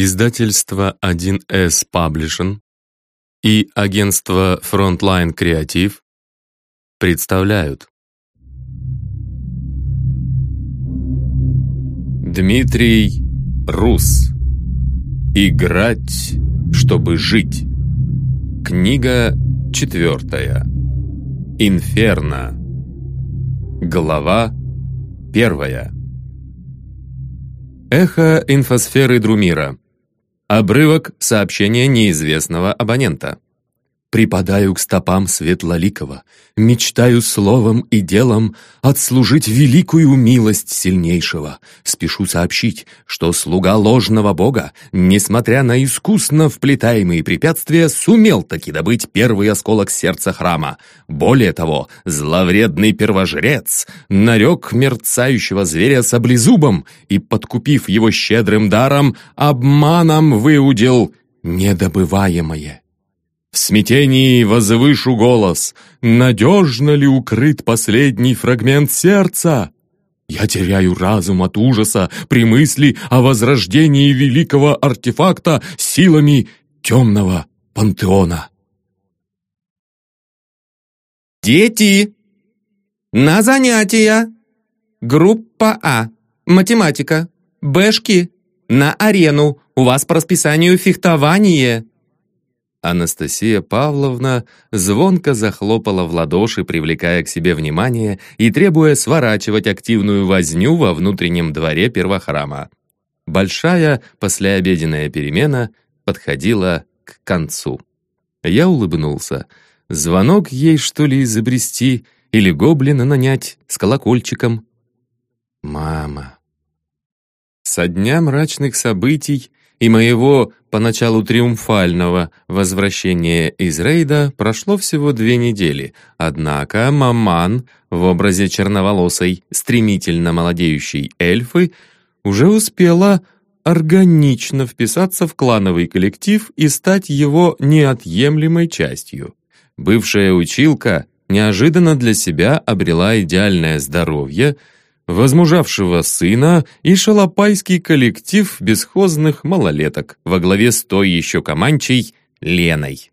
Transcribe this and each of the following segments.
Издательство 1С Publishing и агентство Frontline Creative представляют. Дмитрий Рус. Играть, чтобы жить Книга четвертая Инферно Глава первая. Эхо инфосферы Друмира Обрывок сообщения неизвестного абонента. Припадаю к стопам Светлоликова, мечтаю словом и делом отслужить великую милость сильнейшего. Спешу сообщить, что слуга ложного бога, несмотря на искусно вплетаемые препятствия, сумел таки добыть первый осколок сердца храма. Более того, зловредный первожрец нарек мерцающего зверя саблезубом и, подкупив его щедрым даром, обманом выудил недобываемое. В смятении возвышу голос. Надежно ли укрыт последний фрагмент сердца? Я теряю разум от ужаса при мысли о возрождении великого артефакта силами темного пантеона. Дети! На занятия! Группа А. Математика. Бэшки. На арену. У вас по расписанию фехтование. Анастасия Павловна звонко захлопала в ладоши, привлекая к себе внимание и требуя сворачивать активную возню во внутреннем дворе первохрама. Большая послеобеденная перемена подходила к концу. Я улыбнулся. Звонок ей, что ли, изобрести или гоблина нанять с колокольчиком? Мама. Со дня мрачных событий и моего поначалу триумфального возвращения из рейда прошло всего две недели, однако маман в образе черноволосой, стремительно молодеющей эльфы уже успела органично вписаться в клановый коллектив и стать его неотъемлемой частью. Бывшая училка неожиданно для себя обрела идеальное здоровье – возмужавшего сына и шалопайский коллектив бесхозных малолеток во главе с той еще команчей Леной.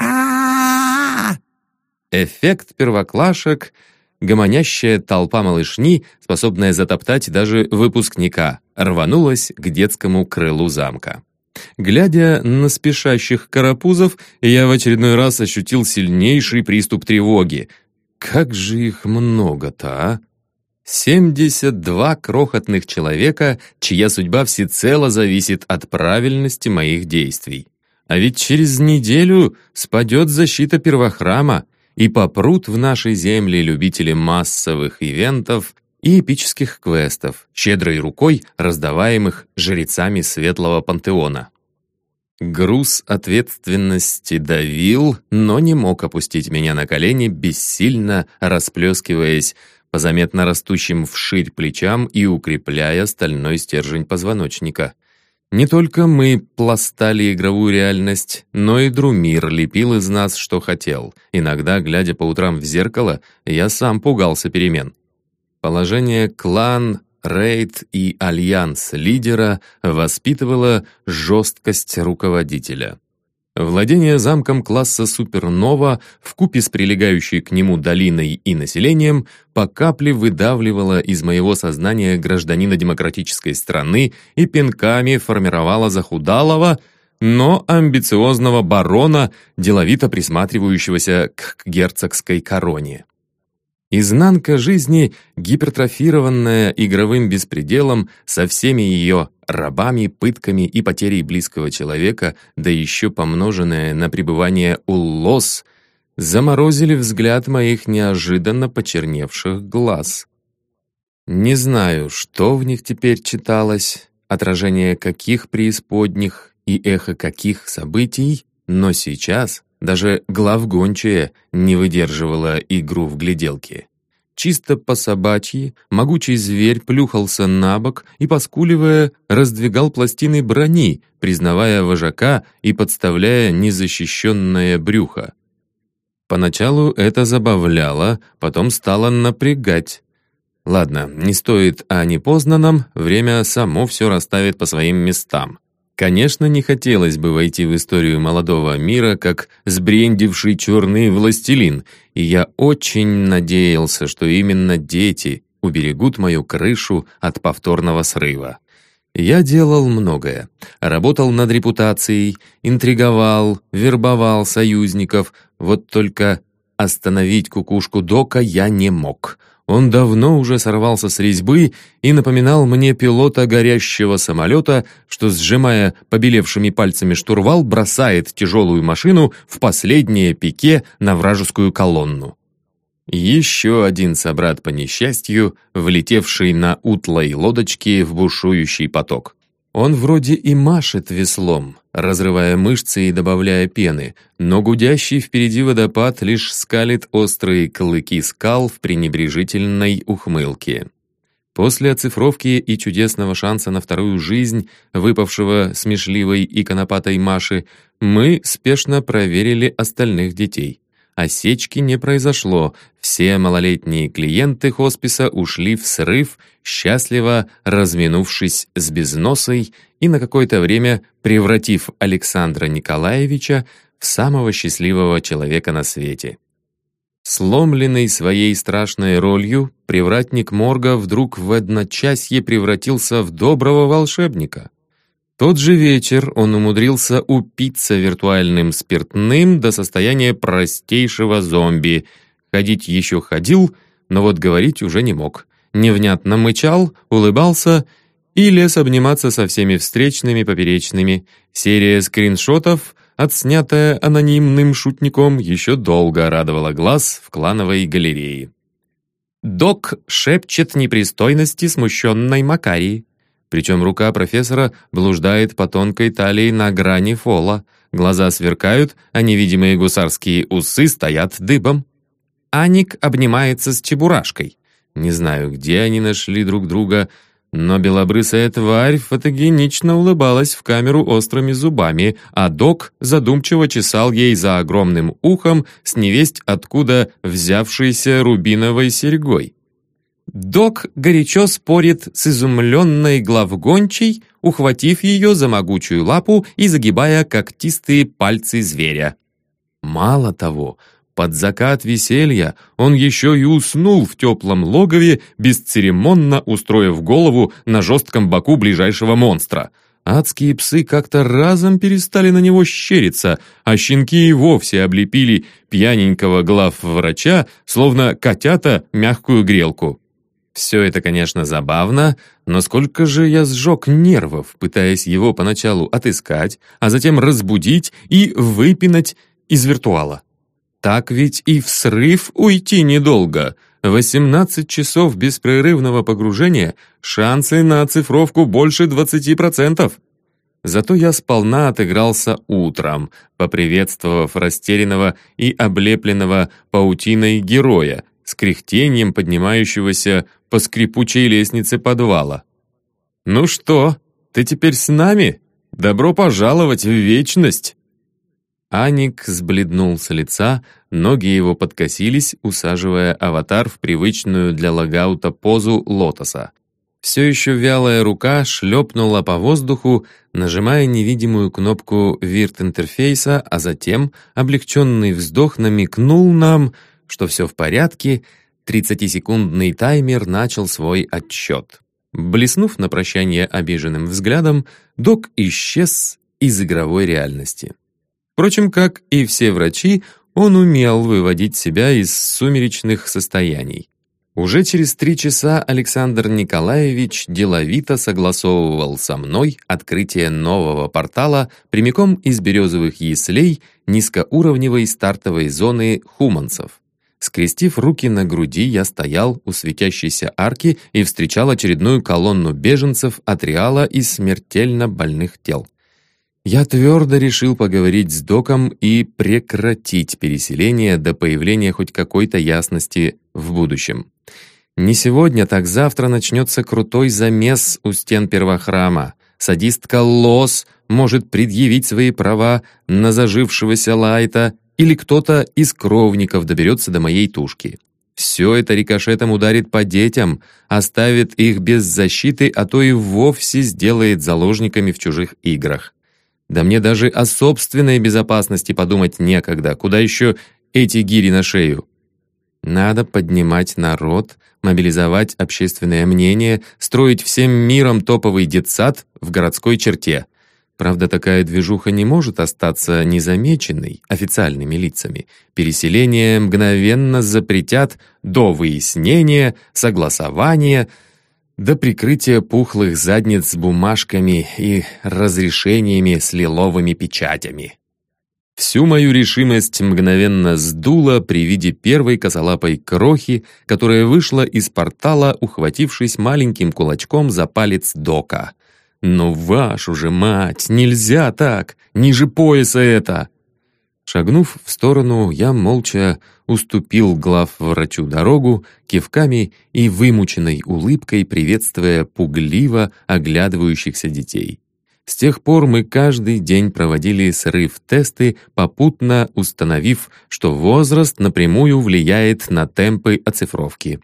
а Эффект первоклашек, гомонящая толпа малышни, способная затоптать даже выпускника, рванулась к детскому крылу замка. Глядя на спешащих карапузов, я в очередной раз ощутил сильнейший приступ тревоги. Как же их много-то, а? 72 крохотных человека, чья судьба всецело зависит от правильности моих действий. А ведь через неделю спадет защита первохрама, и попрут в нашей земле любители массовых ивентов и эпических квестов, щедрой рукой раздаваемых жрецами Светлого Пантеона. Груз ответственности давил, но не мог опустить меня на колени, бессильно расплескиваясь по заметно растущим вширь плечам и укрепляя стальной стержень позвоночника. Не только мы пластали игровую реальность, но и Друмир лепил из нас, что хотел. Иногда, глядя по утрам в зеркало, я сам пугался перемен. Положение клан, рейд и альянс лидера воспитывало жесткость руководителя. Владение замком класса Супернова в купе с прилегающей к нему долиной и населением по капле выдавливало из моего сознания гражданина демократической страны и пинками формировало захудалого, но амбициозного барона, деловито присматривающегося к герцогской короне. Изнанка жизни, гипертрофированная игровым беспределом, со всеми ее рабами, пытками и потерей близкого человека, да еще помноженная на пребывание у лос, заморозили взгляд моих неожиданно почерневших глаз. Не знаю, что в них теперь читалось, отражение каких преисподних и эхо каких событий, но сейчас даже главгончая не выдерживала игру в гляделки. Чисто по собачьи могучий зверь плюхался на бок и, поскуливая, раздвигал пластины брони, признавая вожака и подставляя незащищенное брюхо. Поначалу это забавляло, потом стало напрягать. Ладно, не стоит о непознанном, время само все расставит по своим местам. Конечно, не хотелось бы войти в историю молодого мира как сбрендивший черный властелин, и я очень надеялся, что именно дети уберегут мою крышу от повторного срыва. Я делал многое. Работал над репутацией, интриговал, вербовал союзников, вот только остановить кукушку Дока я не мог. Он давно уже сорвался с резьбы и напоминал мне пилота горящего самолета, что, сжимая побелевшими пальцами штурвал, бросает тяжелую машину в последнее пике на вражескую колонну. Еще один собрат по несчастью, влетевший на утлой лодочке в бушующий поток. Он вроде и машет веслом, разрывая мышцы и добавляя пены, но гудящий впереди водопад лишь скалит острые клыки скал в пренебрежительной ухмылке. После оцифровки и чудесного шанса на вторую жизнь, выпавшего смешливой и конопатой Маши, мы спешно проверили остальных детей. Осечки не произошло, все малолетние клиенты хосписа ушли в срыв, счастливо разминувшись с безносой и на какое-то время превратив Александра Николаевича в самого счастливого человека на свете. Сломленный своей страшной ролью, привратник морга вдруг в одночасье превратился в доброго волшебника. Тот же вечер он умудрился упиться виртуальным спиртным до состояния простейшего зомби. Ходить еще ходил, но вот говорить уже не мог. Невнятно мычал, улыбался и лез обниматься со всеми встречными поперечными. Серия скриншотов, отснятая анонимным шутником, еще долго радовала глаз в клановой галерее. Док шепчет непристойности смущенной Макарии. Причем рука профессора блуждает по тонкой талии на грани фола. Глаза сверкают, а невидимые гусарские усы стоят дыбом. Аник обнимается с чебурашкой. Не знаю, где они нашли друг друга, но белобрысая тварь фотогенично улыбалась в камеру острыми зубами, а док задумчиво чесал ей за огромным ухом с невесть откуда взявшейся рубиновой серьгой. Док горячо спорит с изумленной главгончей, ухватив ее за могучую лапу и загибая когтистые пальцы зверя. Мало того, под закат веселья он еще и уснул в теплом логове, бесцеремонно устроив голову на жестком боку ближайшего монстра. Адские псы как-то разом перестали на него щериться, а щенки и вовсе облепили пьяненького главврача, словно котята мягкую грелку. Все это, конечно, забавно, но сколько же я сжег нервов, пытаясь его поначалу отыскать, а затем разбудить и выпинать из виртуала. Так ведь и в срыв уйти недолго. 18 часов беспрерывного погружения, шансы на оцифровку больше 20%. Зато я сполна отыгрался утром, поприветствовав растерянного и облепленного паутиной героя, с кряхтением поднимающегося по скрипучей лестнице подвала. «Ну что, ты теперь с нами? Добро пожаловать в вечность!» Аник сбледнул с лица, ноги его подкосились, усаживая аватар в привычную для логаута позу лотоса. Все еще вялая рука шлепнула по воздуху, нажимая невидимую кнопку вирт-интерфейса, а затем облегченный вздох намекнул нам, что все в порядке, 30-секундный таймер начал свой отсчет. Блеснув на прощание обиженным взглядом, док исчез из игровой реальности. Впрочем, как и все врачи, он умел выводить себя из сумеречных состояний. Уже через три часа Александр Николаевич деловито согласовывал со мной открытие нового портала прямиком из березовых яслей низкоуровневой стартовой зоны хуманцев. Скрестив руки на груди, я стоял у светящейся арки и встречал очередную колонну беженцев от Реала из смертельно больных тел. Я твердо решил поговорить с доком и прекратить переселение до появления хоть какой-то ясности в будущем. Не сегодня, так завтра начнется крутой замес у стен первохрама. Садистка Лос может предъявить свои права на зажившегося Лайта или кто-то из кровников доберется до моей тушки. Все это рикошетом ударит по детям, оставит их без защиты, а то и вовсе сделает заложниками в чужих играх. Да мне даже о собственной безопасности подумать некогда, куда еще эти гири на шею. Надо поднимать народ, мобилизовать общественное мнение, строить всем миром топовый детсад в городской черте. Правда, такая движуха не может остаться незамеченной официальными лицами. Переселение мгновенно запретят до выяснения, согласования, до прикрытия пухлых задниц с бумажками и разрешениями с лиловыми печатями. Всю мою решимость мгновенно сдуло при виде первой косолапой крохи, которая вышла из портала, ухватившись маленьким кулачком за палец Дока. «Ну, вашу же мать, нельзя так! Ниже пояса это!» Шагнув в сторону, я молча уступил глав врачу дорогу, кивками и вымученной улыбкой приветствуя пугливо оглядывающихся детей. С тех пор мы каждый день проводили срыв-тесты, попутно установив, что возраст напрямую влияет на темпы оцифровки.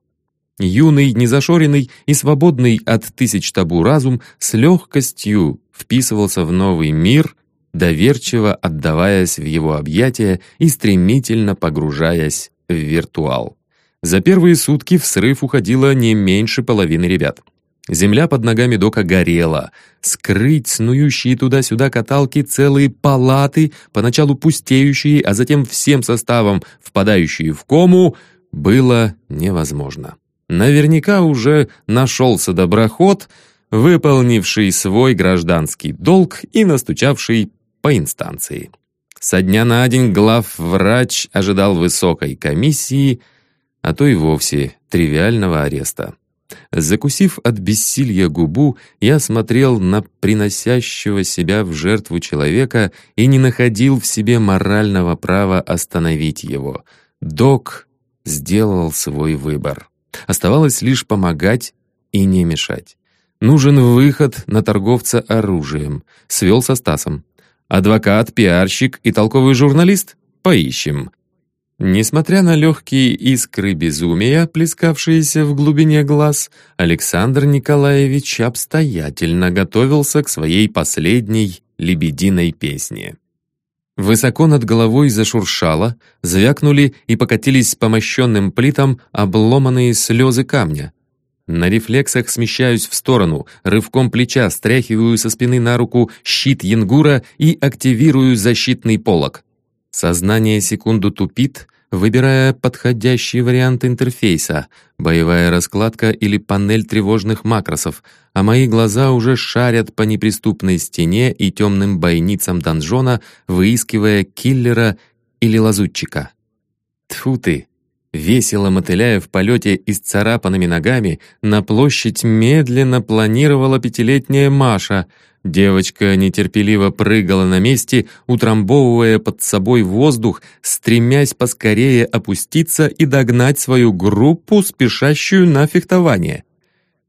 Юный, незашоренный и свободный от тысяч табу разум с легкостью вписывался в новый мир, доверчиво отдаваясь в его объятия и стремительно погружаясь в виртуал. За первые сутки в срыв уходило не меньше половины ребят. Земля под ногами Дока горела. Скрыть снующие туда-сюда каталки целые палаты, поначалу пустеющие, а затем всем составом впадающие в кому, было невозможно. Наверняка уже нашелся доброход, выполнивший свой гражданский долг и настучавший по инстанции. Со дня на день главврач ожидал высокой комиссии, а то и вовсе тривиального ареста. Закусив от бессилья губу, я смотрел на приносящего себя в жертву человека и не находил в себе морального права остановить его. Док сделал свой выбор. Оставалось лишь помогать и не мешать. Нужен выход на торговца оружием. Свел со Стасом. Адвокат, пиарщик и толковый журналист? Поищем. Несмотря на легкие искры безумия, плескавшиеся в глубине глаз, Александр Николаевич обстоятельно готовился к своей последней лебединой песне. Высоко над головой зашуршало, звякнули и покатились по мощенным плитам обломанные слезы камня. На рефлексах смещаюсь в сторону, рывком плеча стряхиваю со спины на руку щит Янгура и активирую защитный полог. Сознание секунду тупит, выбирая подходящий вариант интерфейса, боевая раскладка или панель тревожных макросов, а мои глаза уже шарят по неприступной стене и темным бойницам донжона, выискивая киллера или лазутчика. Тфу ты! Весело мотыляя в полете и с царапанными ногами, на площадь медленно планировала пятилетняя Маша — Девочка нетерпеливо прыгала на месте, утрамбовывая под собой воздух, стремясь поскорее опуститься и догнать свою группу, спешащую на фехтование.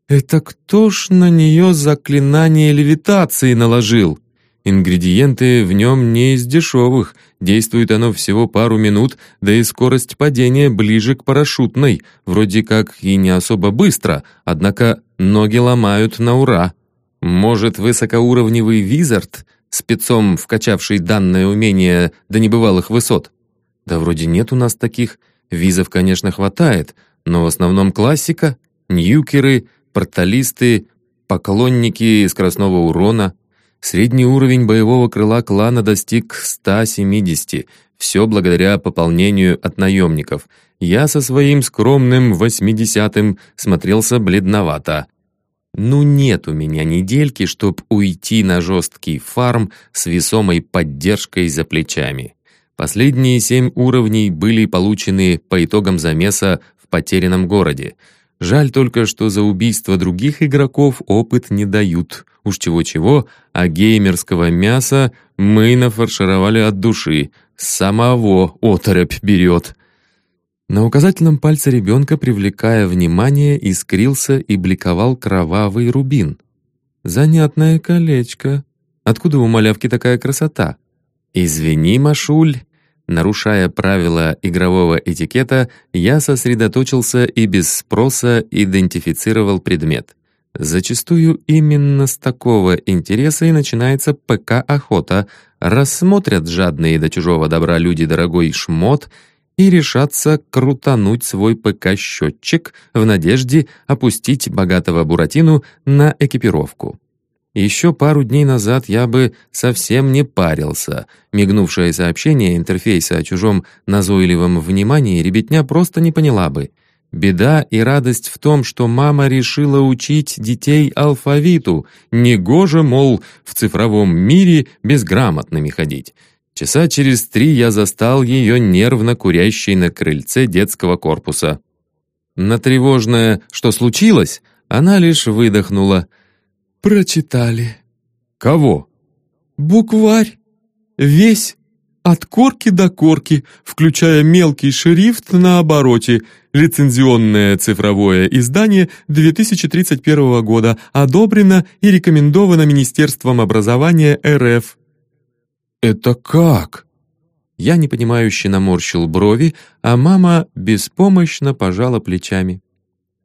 «Это кто ж на нее заклинание левитации наложил?» Ингредиенты в нем не из дешевых, действует оно всего пару минут, да и скорость падения ближе к парашютной, вроде как и не особо быстро, однако ноги ломают на ура. Может, высокоуровневый визард, спецом вкачавший данное умение до небывалых высот? Да вроде нет у нас таких. Визов, конечно, хватает, но в основном классика, ньюкеры, порталисты, поклонники скоростного урона. Средний уровень боевого крыла клана достиг 170, все благодаря пополнению от наемников. Я со своим скромным 80-м смотрелся бледновато. Ну нет у меня недельки, чтоб уйти на жесткий фарм с весомой поддержкой за плечами. Последние семь уровней были получены по итогам замеса в потерянном городе. Жаль только, что за убийство других игроков опыт не дают. Уж чего-чего, а геймерского мяса мы нафаршировали от души. Самого оторопь берет. На указательном пальце ребенка, привлекая внимание, искрился и бликовал кровавый рубин. «Занятное колечко. Откуда у малявки такая красота?» «Извини, Машуль, Нарушая правила игрового этикета, я сосредоточился и без спроса идентифицировал предмет. Зачастую именно с такого интереса и начинается ПК-охота. Рассмотрят жадные до чужого добра люди дорогой шмот и решатся крутануть свой ПК-счетчик в надежде опустить богатого Буратину на экипировку. Еще пару дней назад я бы совсем не парился. Мигнувшее сообщение интерфейса о чужом назойливом внимании ребятня просто не поняла бы. Беда и радость в том, что мама решила учить детей алфавиту. Негоже, мол, в цифровом мире безграмотными ходить. Часа через три я застал ее нервно курящей на крыльце детского корпуса. На тревожное «что случилось?» она лишь выдохнула – «Прочитали». «Кого?» «Букварь. Весь. От корки до корки, включая мелкий шрифт на обороте. Лицензионное цифровое издание 2031 года. Одобрено и рекомендовано Министерством образования РФ». «Это как?» Я непонимающе наморщил брови, а мама беспомощно пожала плечами.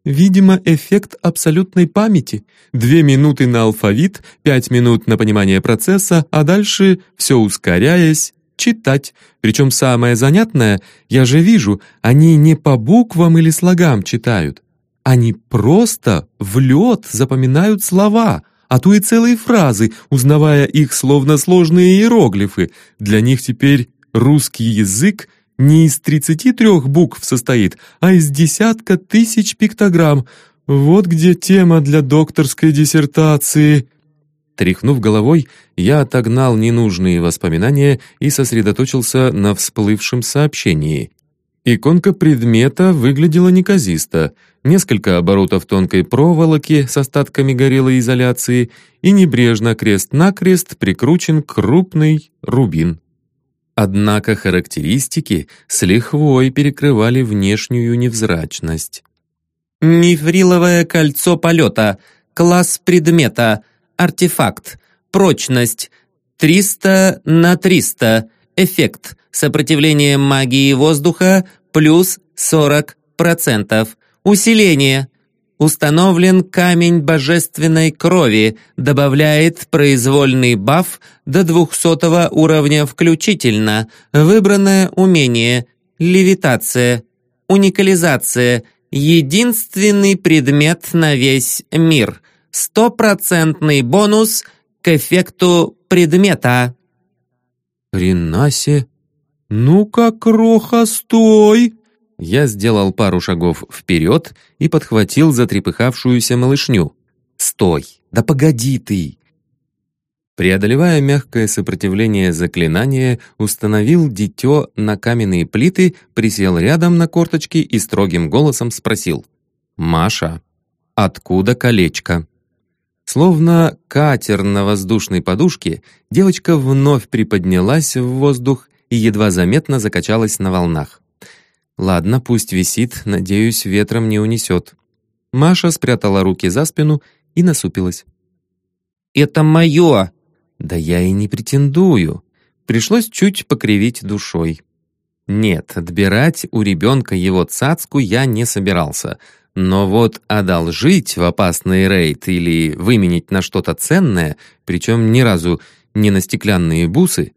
Видимо, эффект абсолютной памяти. Две минуты на алфавит, пять минут на понимание процесса, а дальше, все ускоряясь, читать. Причем самое занятное, я же вижу, они не по буквам или слогам читают. Они просто в лед запоминают слова, а то и целые фразы, узнавая их словно сложные иероглифы. Для них теперь русский язык — не из 33 букв состоит, а из десятка тысяч пиктограмм. Вот где тема для докторской диссертации». Тряхнув головой, я отогнал ненужные воспоминания и сосредоточился на всплывшем сообщении. Иконка предмета выглядела неказисто. Несколько оборотов тонкой проволоки с остатками горелой изоляции и небрежно крест-накрест прикручен крупный рубин. Однако характеристики с лихвой перекрывали внешнюю невзрачность. Мифриловое кольцо полета. Класс предмета. Артефакт. Прочность. 300 на 300. Эффект. Сопротивление магии воздуха плюс 40%. Усиление. Установлен камень божественной крови, добавляет произвольный баф до 200 уровня включительно. Выбранное умение – левитация, уникализация, единственный предмет на весь мир. Стопроцентный бонус к эффекту предмета. «Хренасе! Ну-ка, кроха, стой!» Я сделал пару шагов вперед и подхватил затрепыхавшуюся малышню. «Стой! Да погоди ты!» Преодолевая мягкое сопротивление заклинания, установил дитё на каменные плиты, присел рядом на корточки и строгим голосом спросил. «Маша, откуда колечко?» Словно катер на воздушной подушке, девочка вновь приподнялась в воздух и едва заметно закачалась на волнах. Ладно, пусть висит, надеюсь, ветром не унесет. Маша спрятала руки за спину и насупилась. «Это мое!» «Да я и не претендую». Пришлось чуть покривить душой. Нет, отбирать у ребенка его цацку я не собирался. Но вот одолжить в опасный рейд или выменить на что-то ценное, причем ни разу не на стеклянные бусы,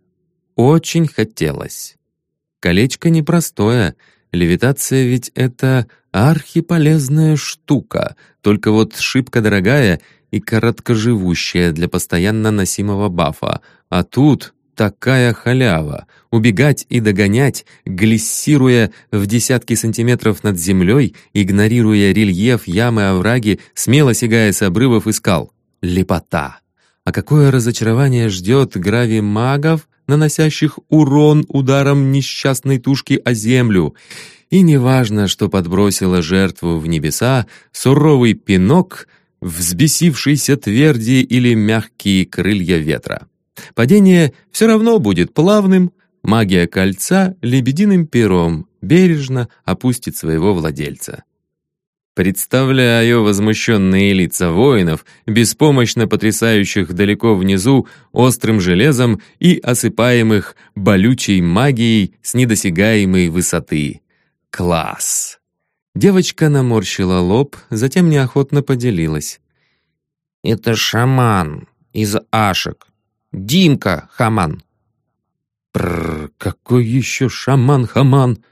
очень хотелось. Колечко непростое — Левитация ведь это архиполезная штука, только вот шибко дорогая и короткоживущая для постоянно носимого бафа. А тут такая халява. Убегать и догонять, глиссируя в десятки сантиметров над землей, игнорируя рельеф, ямы, овраги, смело сигая с обрывов и скал. Лепота. А какое разочарование ждет грави-магов, наносящих урон ударом несчастной тушки о землю. И неважно, что подбросила жертву в небеса, суровый пинок, взбесившийся тверди или мягкие крылья ветра. Падение все равно будет плавным, магия кольца лебединым пером бережно опустит своего владельца. Представляю возмущенные лица воинов, беспомощно потрясающих далеко внизу острым железом и осыпаемых болючей магией с недосягаемой высоты. Класс! Девочка наморщила лоб, затем неохотно поделилась. «Это шаман из Ашек. Димка Хаман». «Прррр, какой еще шаман-хаман?»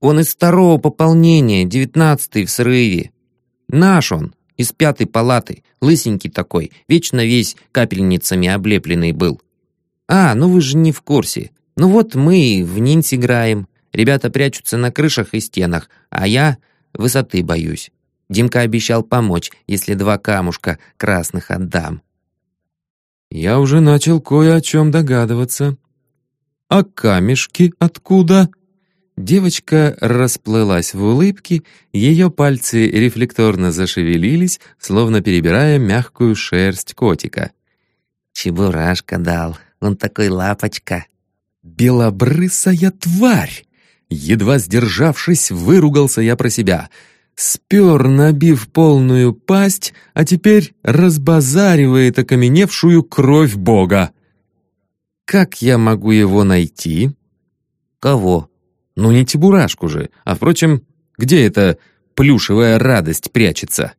Он из второго пополнения, девятнадцатый в срыве. Наш он, из пятой палаты, лысенький такой, вечно весь капельницами облепленный был. А, ну вы же не в курсе. Ну вот мы в нинс играем. Ребята прячутся на крышах и стенах, а я высоты боюсь. Димка обещал помочь, если два камушка красных отдам. Я уже начал кое о чем догадываться. А камешки откуда? Девочка расплылась в улыбке, ее пальцы рефлекторно зашевелились, словно перебирая мягкую шерсть котика. «Чебурашка дал, он такой лапочка». «Белобрысая тварь!» Едва сдержавшись, выругался я про себя. Спер, набив полную пасть, а теперь разбазаривает окаменевшую кровь Бога. «Как я могу его найти?» «Кого?» Ну не Тибурашку же, а, впрочем, где эта плюшевая радость прячется?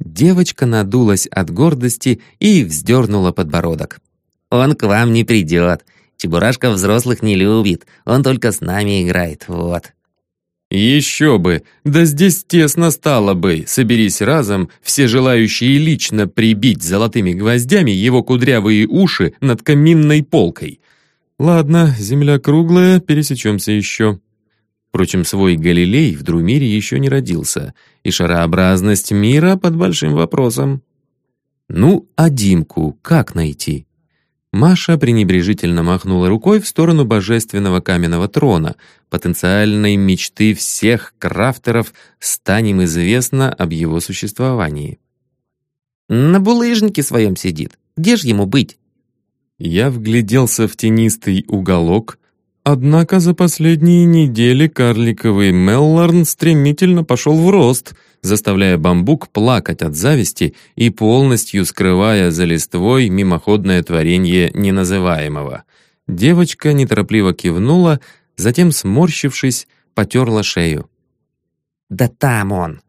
Девочка надулась от гордости и вздернула подбородок. «Он к вам не придет. Чебурашка взрослых не любит. Он только с нами играет, вот». «Еще бы! Да здесь тесно стало бы, соберись разом, все желающие лично прибить золотыми гвоздями его кудрявые уши над каминной полкой. Ладно, земля круглая, пересечемся еще». Впрочем, свой Галилей в Друмире еще не родился, и шарообразность мира под большим вопросом. Ну, а Димку как найти? Маша пренебрежительно махнула рукой в сторону божественного каменного трона, потенциальной мечты всех крафтеров, станем известно об его существовании. «На булыжнике своем сидит. Где ж ему быть?» Я вгляделся в тенистый уголок, Однако за последние недели карликовый Меллорн стремительно пошел в рост, заставляя бамбук плакать от зависти и полностью скрывая за листвой мимоходное творение неназываемого. Девочка неторопливо кивнула, затем, сморщившись, потерла шею. «Да там он!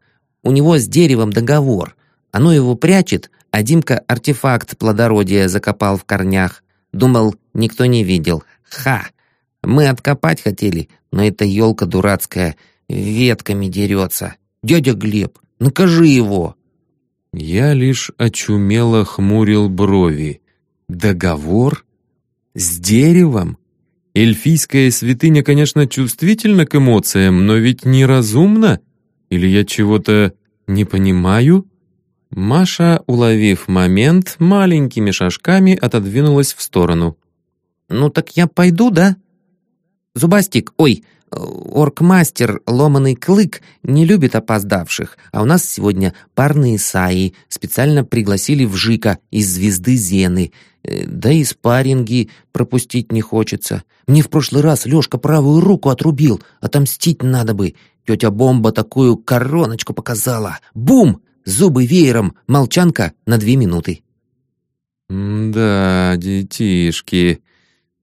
У него с деревом договор. Оно его прячет, а Димка артефакт плодородия закопал в корнях. Думал, никто не видел. Ха! Мы откопать хотели, но эта елка дурацкая ветками дерется. Дядя Глеб, накажи его!» Я лишь очумело хмурил брови. «Договор? С деревом?» Эльфийская святыня, конечно, чувствительна к эмоциям, но ведь неразумна. Или я чего-то не понимаю?» Маша, уловив момент, маленькими шажками отодвинулась в сторону. «Ну так я пойду, да?» Зубастик, ой, оркмастер Ломаный Клык не любит опоздавших, а у нас сегодня парные саи, специально пригласили в Жика из звезды Зены. Э, да и спарринги пропустить не хочется. Мне в прошлый раз Лёшка правую руку отрубил, отомстить надо бы. Тетя Бомба такую короночку показала. Бум! Зубы веером, молчанка на две минуты. «Да, детишки»,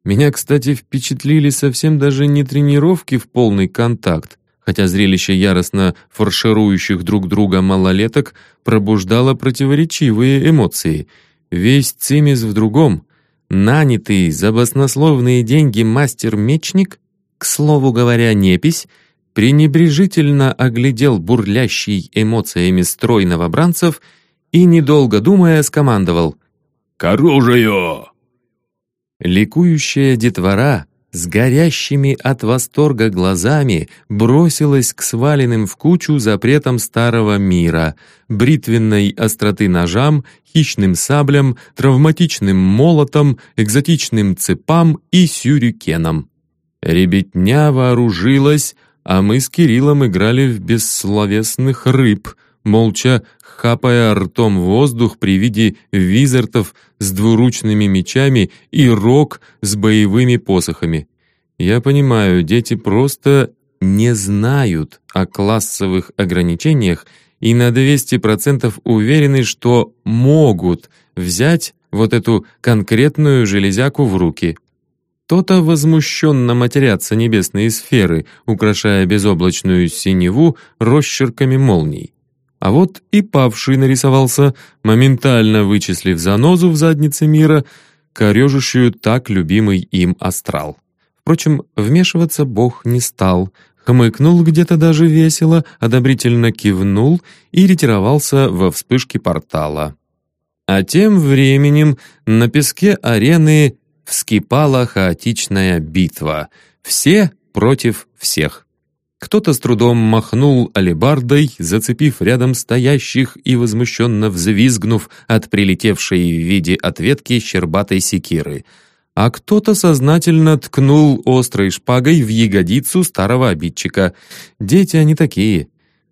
меня, кстати, впечатлили совсем даже не тренировки в полный контакт, хотя зрелище яростно фарширующих друг друга малолеток пробуждало противоречивые эмоции. Весь цимис в другом. Нанятый за баснословные деньги мастер-мечник, к слову говоря, непись, пренебрежительно оглядел бурлящий эмоциями строй новобранцев и, недолго думая, скомандовал «К оружию!» Ликующая детвора с горящими от восторга глазами бросилась к сваленным в кучу запретам старого мира, бритвенной остроты ножам, хищным саблям, травматичным молотом, экзотичным цепам и сюрикенам. Ребятня вооружилась, а мы с Кириллом играли в бессловесных рыб, молча хапая ртом воздух при виде визартов с двуручными мечами и рог с боевыми посохами. Я понимаю, дети просто не знают о классовых ограничениях и на 200% уверены, что могут взять вот эту конкретную железяку в руки. То-то возмущенно матерятся небесные сферы, украшая безоблачную синеву росчерками молний. А вот и павший нарисовался, моментально вычислив занозу в заднице мира, корежущую так любимый им астрал. Впрочем, вмешиваться Бог не стал, хмыкнул где-то даже весело, одобрительно кивнул и ретировался во вспышке портала. А тем временем на песке арены вскипала хаотичная битва. Все против всех. Кто-то с трудом махнул алебардой, зацепив рядом стоящих и возмущенно взвизгнув от прилетевшей в виде ответки щербатой секиры — а кто-то сознательно ткнул острой шпагой в ягодицу старого обидчика. Дети они такие,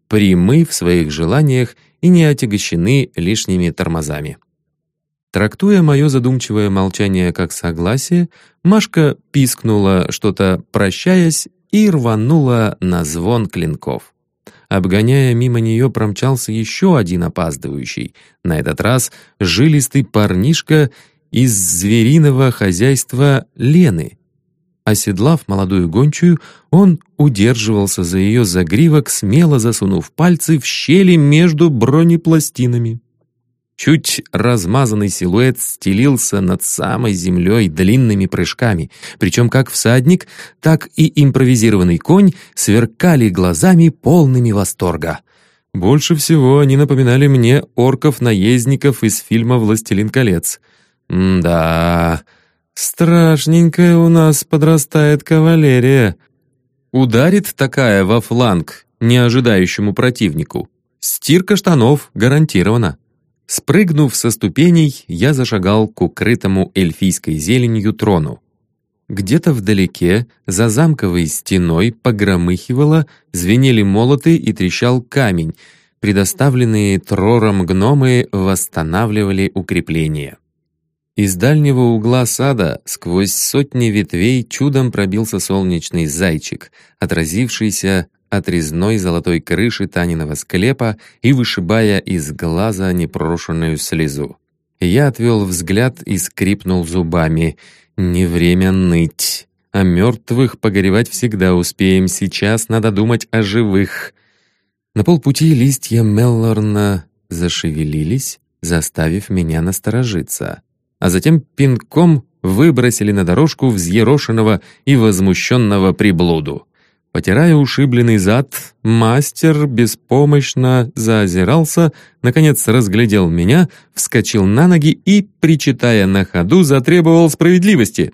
прямы в своих желаниях и не отягощены лишними тормозами. Трактуя мое задумчивое молчание как согласие, Машка пискнула что-то, прощаясь, и рванула на звон клинков. Обгоняя мимо нее промчался еще один опаздывающий, на этот раз жилистый парнишка из звериного хозяйства Лены. Оседлав молодую гончую, он удерживался за ее загривок, смело засунув пальцы в щели между бронепластинами. Чуть размазанный силуэт стелился над самой землей длинными прыжками, причем как всадник, так и импровизированный конь сверкали глазами полными восторга. Больше всего они напоминали мне орков-наездников из фильма «Властелин колец». «Да, страшненькая у нас подрастает кавалерия. Ударит такая во фланг неожидающему противнику. Стирка штанов гарантирована». Спрыгнув со ступеней, я зашагал к укрытому эльфийской зеленью трону. Где-то вдалеке, за замковой стеной, погромыхивало, звенели молоты и трещал камень. Предоставленные Трором гномы восстанавливали укрепления. Из дальнего угла сада сквозь сотни ветвей чудом пробился солнечный зайчик, отразившийся от резной золотой крыши Таниного склепа и вышибая из глаза непрошенную слезу. Я отвел взгляд и скрипнул зубами. «Не время ныть. О мертвых погоревать всегда успеем. Сейчас надо думать о живых». На полпути листья Меллорна зашевелились, заставив меня насторожиться а затем пинком выбросили на дорожку взъерошенного и возмущенного приблуду. Потирая ушибленный зад, мастер беспомощно заозирался, наконец разглядел меня, вскочил на ноги и, причитая на ходу, затребовал справедливости.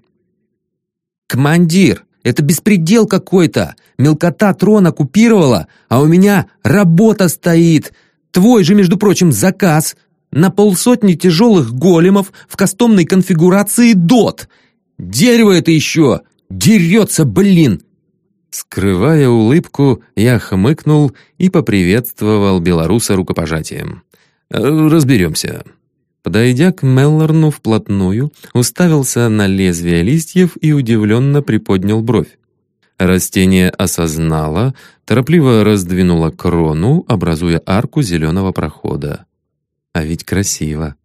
«Командир, это беспредел какой-то! Мелкота трон оккупировала, а у меня работа стоит! Твой же, между прочим, заказ! на полсотни тяжелых големов в кастомной конфигурации DOT. Дерево это еще! Дерется, блин!» Скрывая улыбку, я хмыкнул и поприветствовал белоруса рукопожатием. «Э, «Разберемся». Подойдя к Меллорну вплотную, уставился на лезвие листьев и удивленно приподнял бровь. Растение осознало, торопливо раздвинуло крону, образуя арку зеленого прохода. А ведь красиво.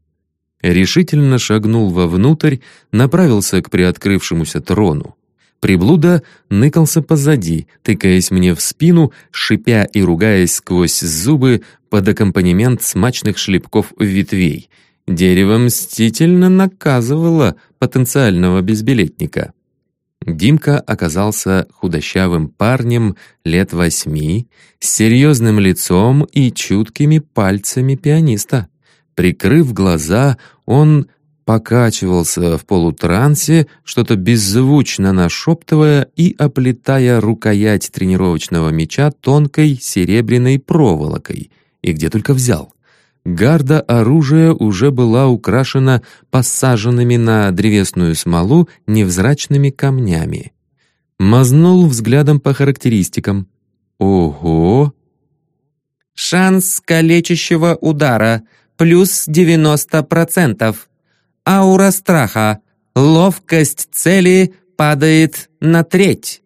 Решительно шагнул вовнутрь, направился к приоткрывшемуся трону. Приблуда ныкался позади, тыкаясь мне в спину, шипя и ругаясь сквозь зубы под аккомпанемент смачных шлепков ветвей. Дерево мстительно наказывало потенциального безбилетника. Димка оказался худощавым парнем лет восьми, с серьезным лицом и чуткими пальцами пианиста. Прикрыв глаза, он покачивался в полутрансе, что-то беззвучно нашептывая и оплетая рукоять тренировочного меча тонкой серебряной проволокой. И где только взял. Гарда оружия уже была украшена посаженными на древесную смолу невзрачными камнями. Мазнул взглядом по характеристикам. Ого! «Шанс калечащего удара — плюс 90%. Аура страха. Ловкость цели падает на треть.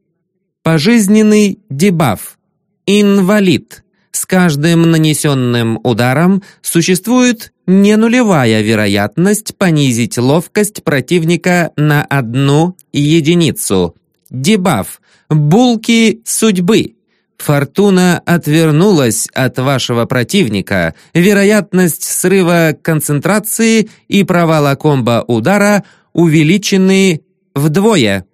Пожизненный дебаф. Инвалид. С каждым нанесенным ударом существует не нулевая вероятность понизить ловкость противника на одну единицу. Дебаф. Булки судьбы. Фортуна отвернулась от вашего противника. Вероятность срыва концентрации и провала комбо удара увеличены вдвое.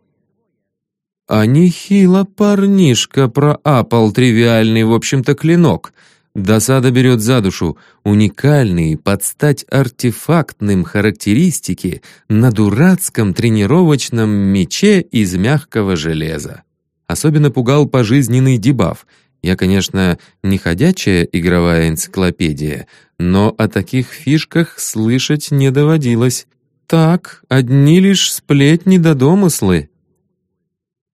А нехило парнишка проапал тривиальный, в общем-то, клинок. Досада берет за душу. Уникальные, под стать артефактным характеристики на дурацком тренировочном мече из мягкого железа. Особенно пугал пожизненный дебаф. Я, конечно, не ходячая игровая энциклопедия, но о таких фишках слышать не доводилось. Так, одни лишь сплетни да домыслы.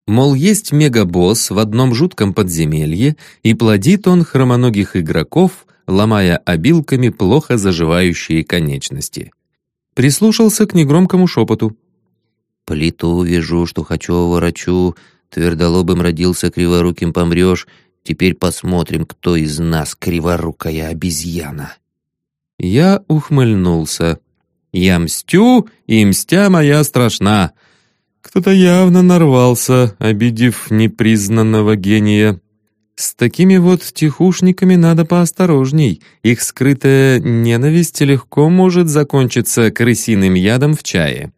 Мол, есть мегабосс в одном жутком подземелье, и плодит он хромоногих игроков, ломая обилками плохо заживающие конечности. Прислушался к негромкому шепоту. «Плиту вижу, что хочу, ворочу, твердолобым родился, криворуким помрешь, теперь посмотрим, кто из нас криворукая обезьяна». Я ухмыльнулся. «Я мстю, и мстя моя страшна». Кто-то явно нарвался, обидев непризнанного гения. С такими вот тихушниками надо поосторожней. Их скрытая ненависть легко может закончиться крысиным ядом в чае.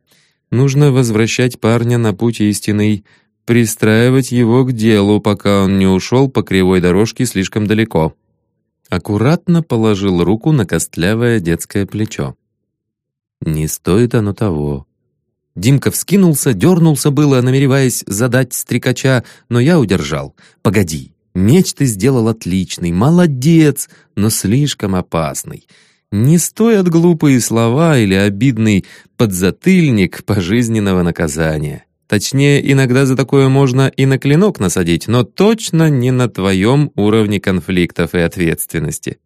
Нужно возвращать парня на путь истинный, пристраивать его к делу, пока он не ушел по кривой дорожке слишком далеко. Аккуратно положил руку на костлявое детское плечо. Не стоит оно того. Димка вскинулся, дернулся было, намереваясь задать стрекача, но я удержал. «Погоди, меч ты сделал отличный, молодец, но слишком опасный. Не стоят глупые слова или обидный подзатыльник пожизненного наказания. Точнее, иногда за такое можно и на клинок насадить, но точно не на твоем уровне конфликтов и ответственности».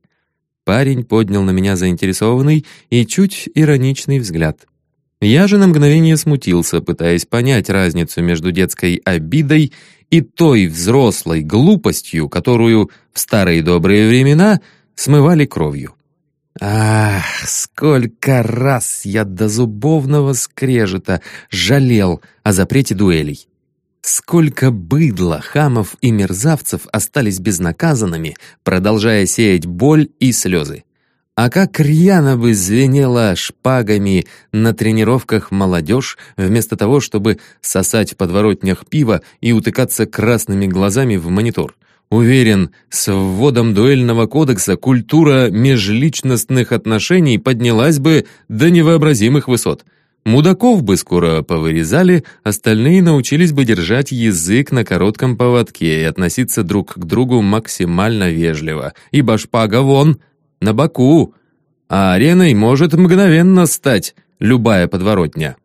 Парень поднял на меня заинтересованный и чуть ироничный взгляд. Я же на мгновение смутился, пытаясь понять разницу между детской обидой и той взрослой глупостью, которую в старые добрые времена смывали кровью. Ах, сколько раз я до зубовного скрежета жалел о запрете дуэлей. Сколько быдла, хамов и мерзавцев остались безнаказанными, продолжая сеять боль и слезы. А как рьяно бы звенела шпагами на тренировках молодежь, вместо того, чтобы сосать в подворотнях пива и утыкаться красными глазами в монитор. Уверен, с вводом дуэльного кодекса культура межличностных отношений поднялась бы до невообразимых высот. Мудаков бы скоро повырезали, остальные научились бы держать язык на коротком поводке и относиться друг к другу максимально вежливо, ибо шпага вон — на боку, а ареной может мгновенно стать любая подворотня.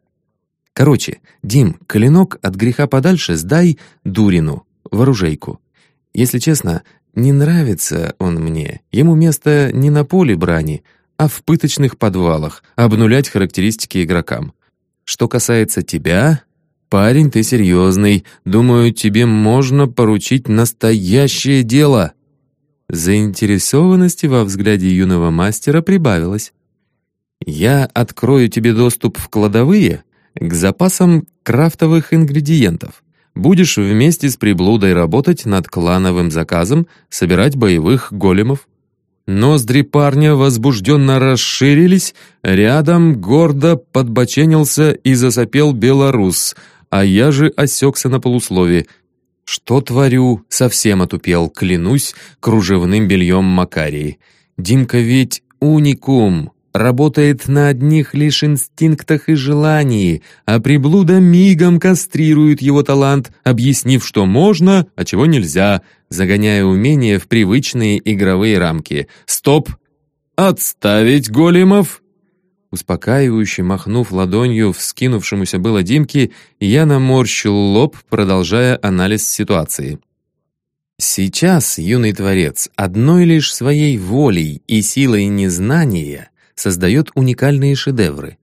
Короче, Дим, клинок от греха подальше сдай Дурину, в оружейку. Если честно, не нравится он мне. Ему место не на поле брани, а в пыточных подвалах, обнулять характеристики игрокам. Что касается тебя, парень, ты серьезный. Думаю, тебе можно поручить настоящее дело. Заинтересованности во взгляде юного мастера прибавилось. «Я открою тебе доступ в кладовые к запасам крафтовых ингредиентов. Будешь вместе с приблудой работать над клановым заказом, собирать боевых големов». Ноздри парня возбужденно расширились, рядом гордо подбоченился и засопел белорус, а я же осекся на полуслове. Что творю? Совсем отупел, клянусь, кружевным бельем Макарии. Димка ведь уникум, работает на одних лишь инстинктах и желании, а приблуда мигом кастрирует его талант, объяснив, что можно, а чего нельзя, загоняя умения в привычные игровые рамки. «Стоп! Отставить големов!» Успокаивающе махнув ладонью вскинувшемуся было Димке, я наморщил лоб, продолжая анализ ситуации. Сейчас юный творец одной лишь своей волей и силой незнания создает уникальные шедевры.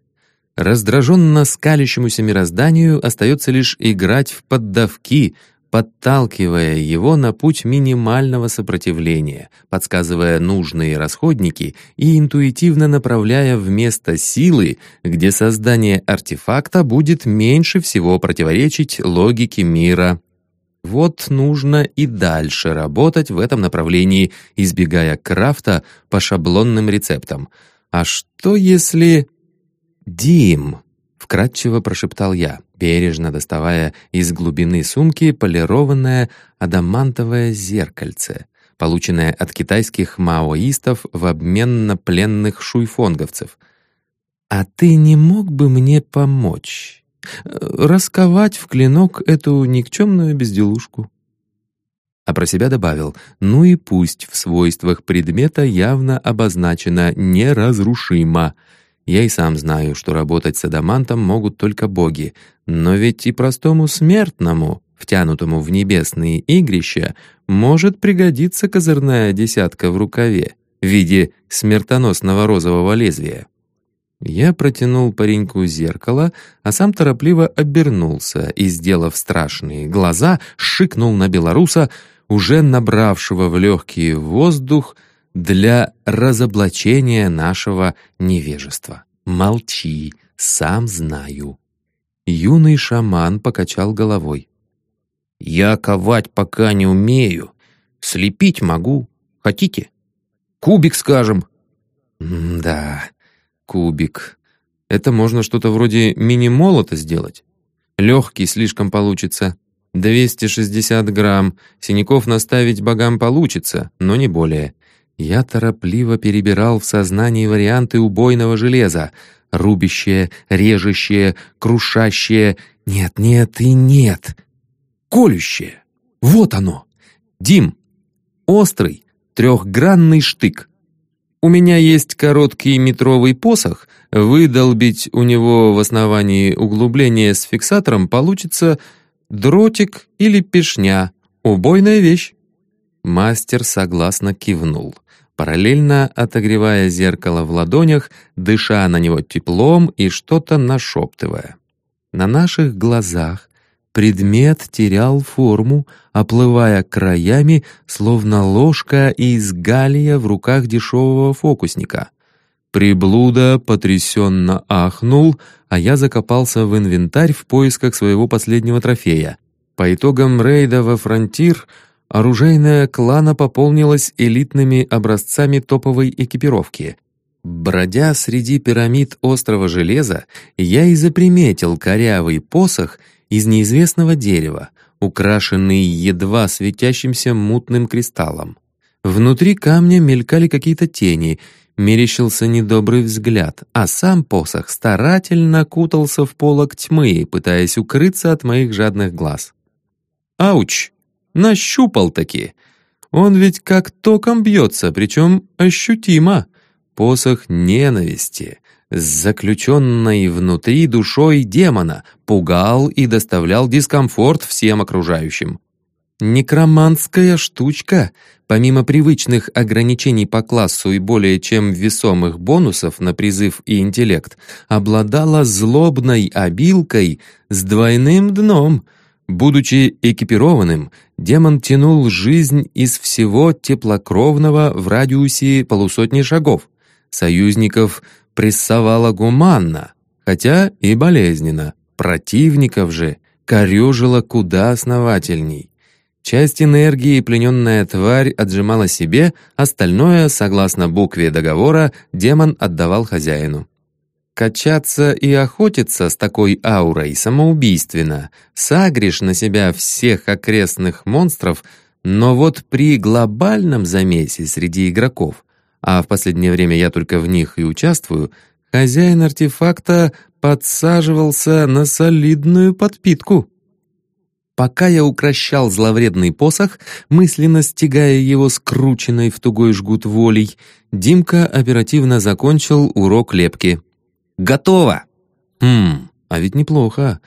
Раздраженно скалящемуся мирозданию остается лишь играть в поддавки, подталкивая его на путь минимального сопротивления, подсказывая нужные расходники и интуитивно направляя в место силы, где создание артефакта будет меньше всего противоречить логике мира. Вот нужно и дальше работать в этом направлении, избегая крафта по шаблонным рецептам. А что если... Дим, Вкратчиво прошептал я, бережно доставая из глубины сумки полированное адамантовое зеркальце, полученное от китайских маоистов в обмен на пленных шуйфонговцев. «А ты не мог бы мне помочь? Расковать в клинок эту никчемную безделушку?» А про себя добавил, ну и пусть в свойствах предмета явно обозначено «неразрушимо», я и сам знаю, что работать с адамантом могут только боги, но ведь и простому смертному, втянутому в небесные игрища, может пригодиться козырная десятка в рукаве в виде смертоносного розового лезвия. Я протянул пареньку зеркало, а сам торопливо обернулся и, сделав страшные глаза, шикнул на белоруса, уже набравшего в легкий воздух, для разоблачения нашего невежества. Молчи, сам знаю». Юный шаман покачал головой. «Я ковать пока не умею. Слепить могу. Хотите? Кубик, скажем». «Да, кубик. Это можно что-то вроде мини-молота сделать. Легкий слишком получится. 260 грамм. Синяков наставить богам получится, но не более. Я торопливо перебирал в сознании варианты убойного железа. Рубящее, режущее, крушащее. Нет, нет и нет. Колющее. Вот оно. Дим. Острый, трехгранный штык. У меня есть короткий метровый посох. Выдолбить у него в основании углубление с фиксатором получится дротик или пешня. Убойная вещь. Мастер согласно кивнул параллельно отогревая зеркало в ладонях, дыша на него теплом и что-то нашептывая. На наших глазах предмет терял форму, оплывая краями, словно ложка из галия в руках дешевого фокусника. Приблуда потрясенно ахнул, а я закопался в инвентарь в поисках своего последнего трофея. По итогам рейда во фронтир — оружейная клана пополнилась элитными образцами топовой экипировки. Бродя среди пирамид острова Железа, я и заприметил корявый посох из неизвестного дерева, украшенный едва светящимся мутным кристаллом. Внутри камня мелькали какие-то тени, мерещился недобрый взгляд, а сам посох старательно кутался в полок тьмы, пытаясь укрыться от моих жадных глаз. «Ауч!» Нащупал-таки. Он ведь как током бьется, причем ощутимо. Посох ненависти, с заключенной внутри душой демона, пугал и доставлял дискомфорт всем окружающим. Некроманская штучка, помимо привычных ограничений по классу и более чем весомых бонусов на призыв и интеллект, обладала злобной обилкой с двойным дном — Будучи экипированным, демон тянул жизнь из всего теплокровного в радиусе полусотни шагов. Союзников прессовало гуманно, хотя и болезненно. Противников же корежила куда основательней. Часть энергии плененная тварь отжимала себе, остальное, согласно букве договора, демон отдавал хозяину. Качаться и охотиться с такой аурой самоубийственно. Сагришь на себя всех окрестных монстров, но вот при глобальном замесе среди игроков, а в последнее время я только в них и участвую, хозяин артефакта подсаживался на солидную подпитку. Пока я укращал зловредный посох, мысленно стягая его скрученной в тугой жгут волей, Димка оперативно закончил урок лепки. Готово!» «Хм, а ведь неплохо.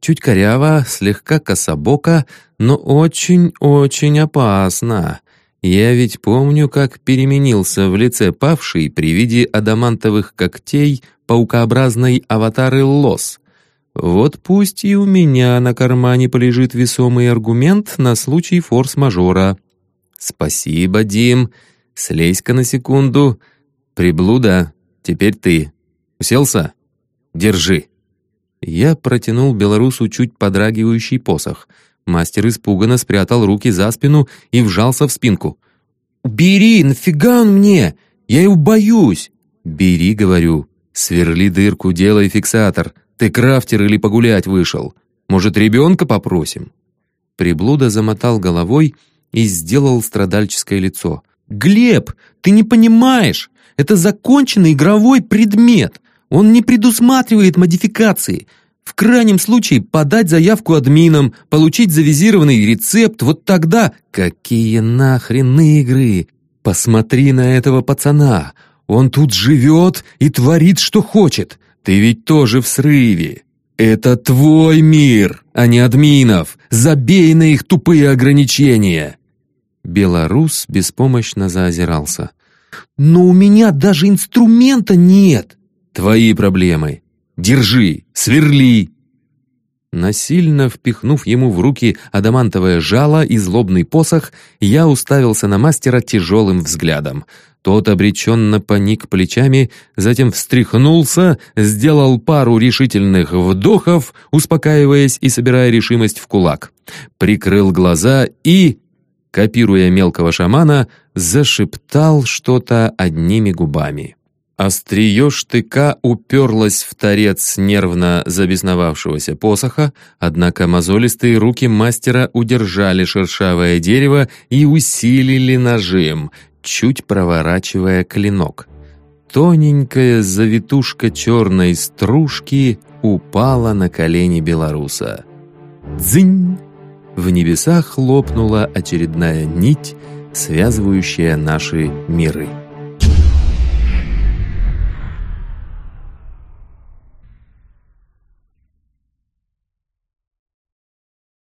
Чуть коряво, слегка кособоко, но очень-очень опасно. Я ведь помню, как переменился в лице павший при виде адамантовых когтей паукообразной аватары Лос. Вот пусть и у меня на кармане полежит весомый аргумент на случай форс-мажора. Спасибо, Дим. Слезь-ка на секунду. Приблуда, теперь ты. Уселся? Держи. Я протянул белорусу чуть подрагивающий посох. Мастер испуганно спрятал руки за спину и вжался в спинку. «Бери, нафига он мне? Я его боюсь!» «Бери, — говорю, — сверли дырку, делай фиксатор. Ты крафтер или погулять вышел? Может, ребенка попросим?» Приблуда замотал головой и сделал страдальческое лицо. «Глеб, ты не понимаешь! Это законченный игровой предмет! Он не предусматривает модификации!» В крайнем случае подать заявку админам, получить завизированный рецепт, вот тогда... Какие нахрен игры? Посмотри на этого пацана. Он тут живет и творит, что хочет. Ты ведь тоже в срыве. Это твой мир, а не админов. Забей на их тупые ограничения. Белорус беспомощно заозирался. «Но у меня даже инструмента нет!» «Твои проблемы. Держи, сверли!» Насильно впихнув ему в руки адамантовое жало и злобный посох, я уставился на мастера тяжелым взглядом. Тот обреченно поник плечами, затем встряхнулся, сделал пару решительных вдохов, успокаиваясь и собирая решимость в кулак. Прикрыл глаза и, копируя мелкого шамана, зашептал что-то одними губами. Острие штыка уперлось в торец нервно забесновавшегося посоха, однако мозолистые руки мастера удержали шершавое дерево и усилили нажим, чуть проворачивая клинок. Тоненькая завитушка черной стружки упала на колени белоруса. Дзынь! В небесах хлопнула очередная нить, связывающая наши миры.